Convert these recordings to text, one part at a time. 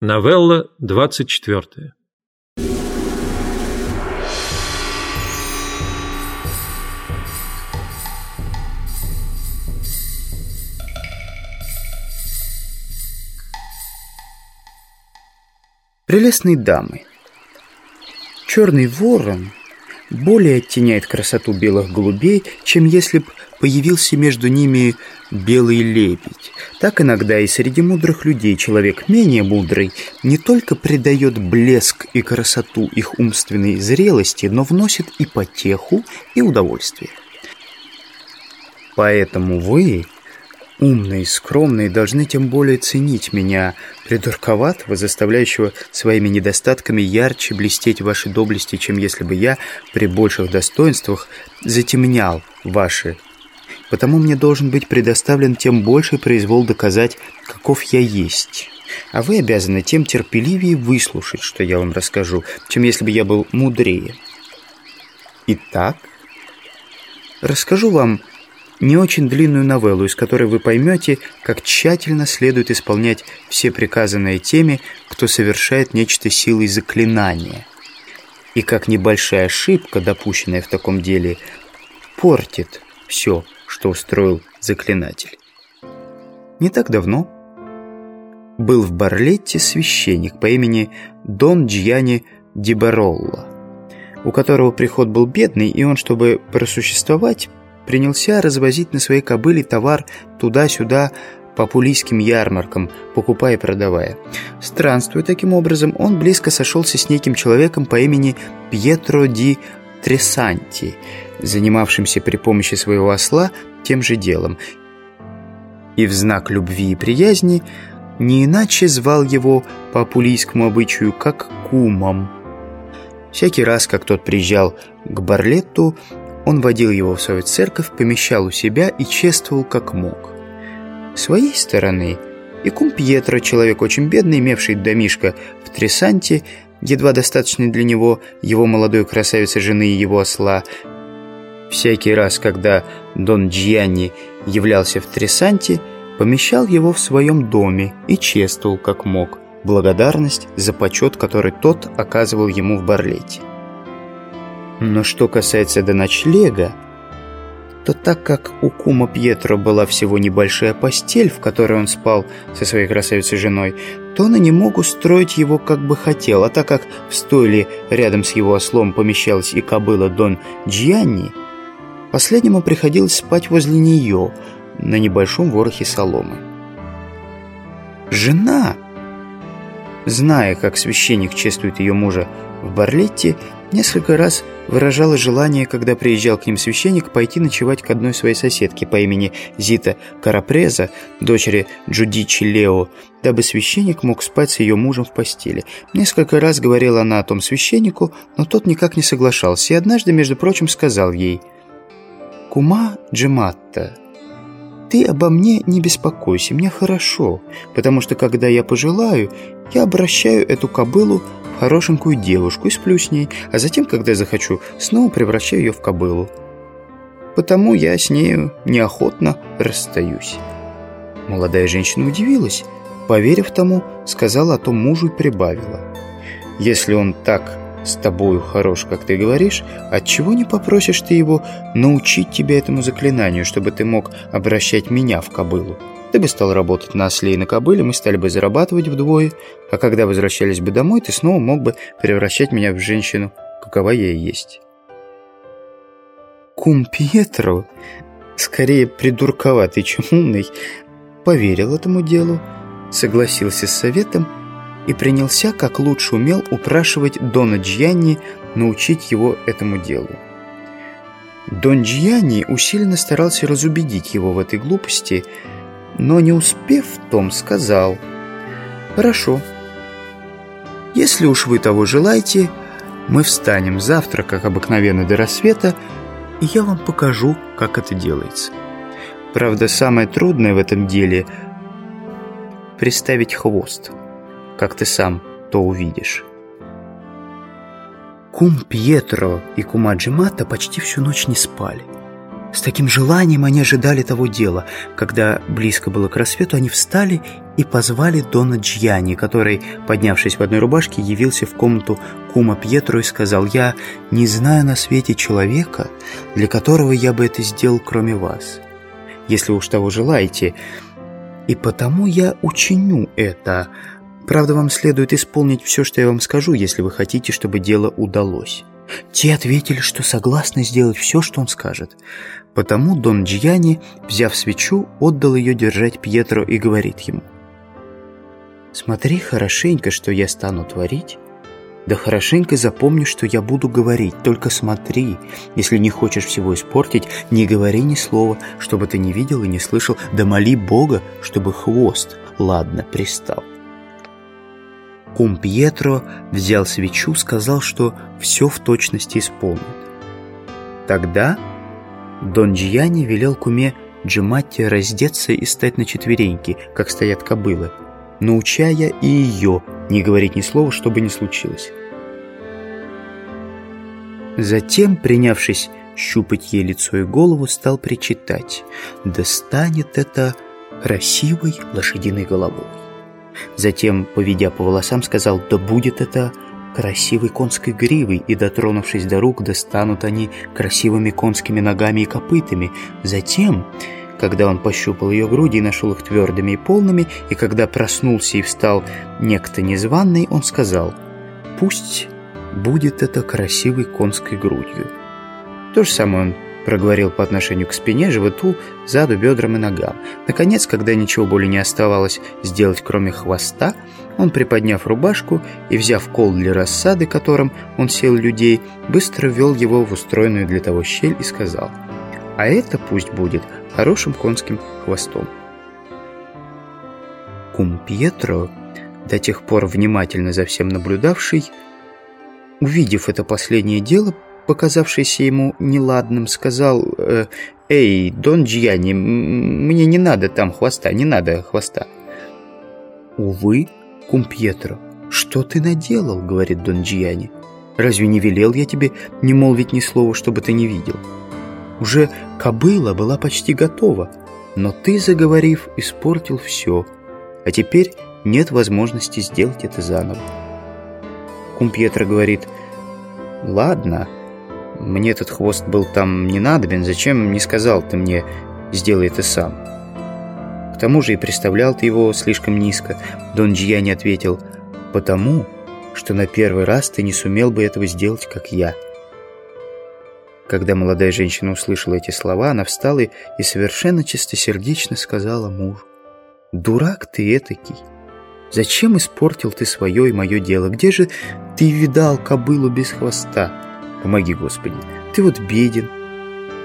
Новелла 24. Прелестные дамы. Черный ворон более оттеняет красоту белых голубей, чем если б появился между ними белый лебедь. Так иногда и среди мудрых людей человек менее мудрый не только придает блеск и красоту их умственной зрелости, но вносит и потеху, и удовольствие. Поэтому вы умные, скромные, должны тем более ценить меня, придурковатого, заставляющего своими недостатками ярче блестеть ваши доблести, чем если бы я при больших достоинствах затемнял ваши. Потому мне должен быть предоставлен тем больший произвол доказать, каков я есть. А вы обязаны тем терпеливее выслушать, что я вам расскажу, чем если бы я был мудрее. Итак, расскажу вам не очень длинную новеллу, из которой вы поймете, как тщательно следует исполнять все приказанные теми, кто совершает нечто силой заклинания, и как небольшая ошибка, допущенная в таком деле, портит все, что устроил заклинатель. Не так давно был в Барлетте священник по имени Дон Джьяни Дибаролла, у которого приход был бедный, и он, чтобы просуществовать, принялся развозить на своей кобыле товар туда-сюда по пулийским ярмаркам, покупая и продавая. Странствуя таким образом, он близко сошелся с неким человеком по имени Пьетро ди Тресанти, занимавшимся при помощи своего осла тем же делом. И в знак любви и приязни не иначе звал его по пулийскому обычаю, как кумом. Всякий раз, как тот приезжал к Барлетту, он водил его в свою церковь, помещал у себя и чествовал как мог. С своей стороны, и кум Пьетро, человек очень бедный, имевший домишко в Тресанте, едва достаточный для него, его молодой красавицы жены и его осла, всякий раз, когда Дон Джианни являлся в Тресанте, помещал его в своем доме и чествовал как мог, благодарность за почет, который тот оказывал ему в Барлете. Но что касается до ночлега, то так как у кума Пьетро была всего небольшая постель, в которой он спал со своей красавицей женой, то он и не мог устроить его как бы хотел, а так как в стойле рядом с его ослом помещалась и кобыла Дон Джианни, последнему приходилось спать возле нее на небольшом ворохе соломы. Жена, зная, как священник чествует ее мужа в Барлетте, Несколько раз выражала желание, когда приезжал к ним священник, пойти ночевать к одной своей соседке по имени Зита Карапреза, дочери Джудичи Лео, дабы священник мог спать с ее мужем в постели. Несколько раз говорила она о том священнику, но тот никак не соглашался, и однажды, между прочим, сказал ей «Кума Джематта, ты обо мне не беспокойся, мне хорошо, потому что, когда я пожелаю, я обращаю эту кобылу хорошенькую девушку и сплю с ней, а затем, когда захочу, снова превращаю ее в кобылу. Потому я с нею неохотно расстаюсь». Молодая женщина удивилась, поверив тому, сказала о том мужу и прибавила. «Если он так с тобою хорош, как ты говоришь, отчего не попросишь ты его научить тебя этому заклинанию, чтобы ты мог обращать меня в кобылу?» Ты бы стал работать на осле и на кобыле, мы стали бы зарабатывать вдвое, а когда возвращались бы домой, ты снова мог бы превращать меня в женщину, какова я и есть. Кум Пьетро, скорее придурковатый, чем умный, поверил этому делу, согласился с советом и принялся, как лучше умел, упрашивать Дона Джьянни научить его этому делу. Дон Джьянни усиленно старался разубедить его в этой глупости – но не успев том, сказал «Хорошо, если уж вы того желаете, мы встанем завтра, как обыкновенно, до рассвета, и я вам покажу, как это делается. Правда, самое трудное в этом деле — приставить хвост, как ты сам то увидишь». Кум Пьетро и кума Джимата почти всю ночь не спали. С таким желанием они ожидали того дела. Когда близко было к рассвету, они встали и позвали Дона Джьяни, который, поднявшись в одной рубашке, явился в комнату кума Пьетро и сказал, «Я не знаю на свете человека, для которого я бы это сделал, кроме вас, если уж того желаете, и потому я учиню это. Правда, вам следует исполнить все, что я вам скажу, если вы хотите, чтобы дело удалось». Те ответили, что согласны сделать все, что он скажет. Потому Дон Джияни, взяв свечу, отдал ее держать Пьетро и говорит ему – Смотри хорошенько, что я стану творить. Да хорошенько запомни, что я буду говорить. Только смотри, если не хочешь всего испортить, не говори ни слова, чтобы ты не видел и не слышал. Да моли Бога, чтобы хвост ладно пристал. Кум Пьетро взял свечу, сказал, что все в точности исполнит. Тогда Дон Джияни велел куме Джематте раздеться и стать на четвереньки, как стоят кобылы, научая и ее не говорить ни слова, что бы ни случилось. Затем, принявшись щупать ей лицо и голову, стал причитать «Да станет это красивой лошадиной головой». Затем, поведя по волосам, сказал «Да будет это красивой конской гривой», и, дотронувшись до рук, достанут они красивыми конскими ногами и копытами. Затем когда он пощупал ее груди и нашел их твердыми и полными, и когда проснулся и встал некто незваный, он сказал, «Пусть будет это красивой конской грудью». То же самое он проговорил по отношению к спине, животу, заду, бедрам и ногам. Наконец, когда ничего более не оставалось сделать, кроме хвоста, он, приподняв рубашку и взяв кол для рассады, которым он сел людей, быстро ввел его в устроенную для того щель и сказал – а это пусть будет хорошим конским хвостом. Кум Пьетро, до тех пор внимательно за всем наблюдавший, увидев это последнее дело, показавшееся ему неладным, сказал э, «Эй, Дон Джияни, мне не надо там хвоста, не надо хвоста». «Увы, кум Пьетро, что ты наделал?» — говорит Дон Джияни. «Разве не велел я тебе не молвить ни слова, чтобы ты не видел?» Уже кобыла была почти готова, но ты, заговорив, испортил все, а теперь нет возможности сделать это заново. Кум Пьетро говорит, «Ладно, мне этот хвост был там не надобен, зачем не сказал ты мне, сделай это сам?» К тому же и представлял ты его слишком низко. Дон Джияни ответил, «Потому, что на первый раз ты не сумел бы этого сделать, как я». Когда молодая женщина услышала эти слова, она встала и совершенно чистосердечно сказала мужу. «Дурак ты этакий! Зачем испортил ты свое и мое дело? Где же ты видал кобылу без хвоста? Помоги, Господи! Ты вот беден,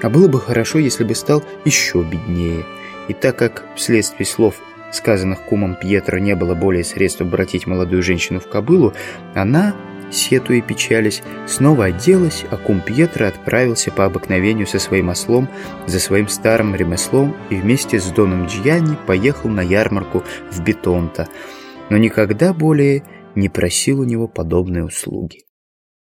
а было бы хорошо, если бы стал еще беднее. И так как вследствие слов, сказанных кумом Пьетро, не было более средств обратить молодую женщину в кобылу, она сетуя и печались, снова оделась, а кум Пьетро отправился по обыкновению со своим ослом за своим старым ремеслом и вместе с Доном Джьянни поехал на ярмарку в Бетонта, но никогда более не просил у него подобной услуги.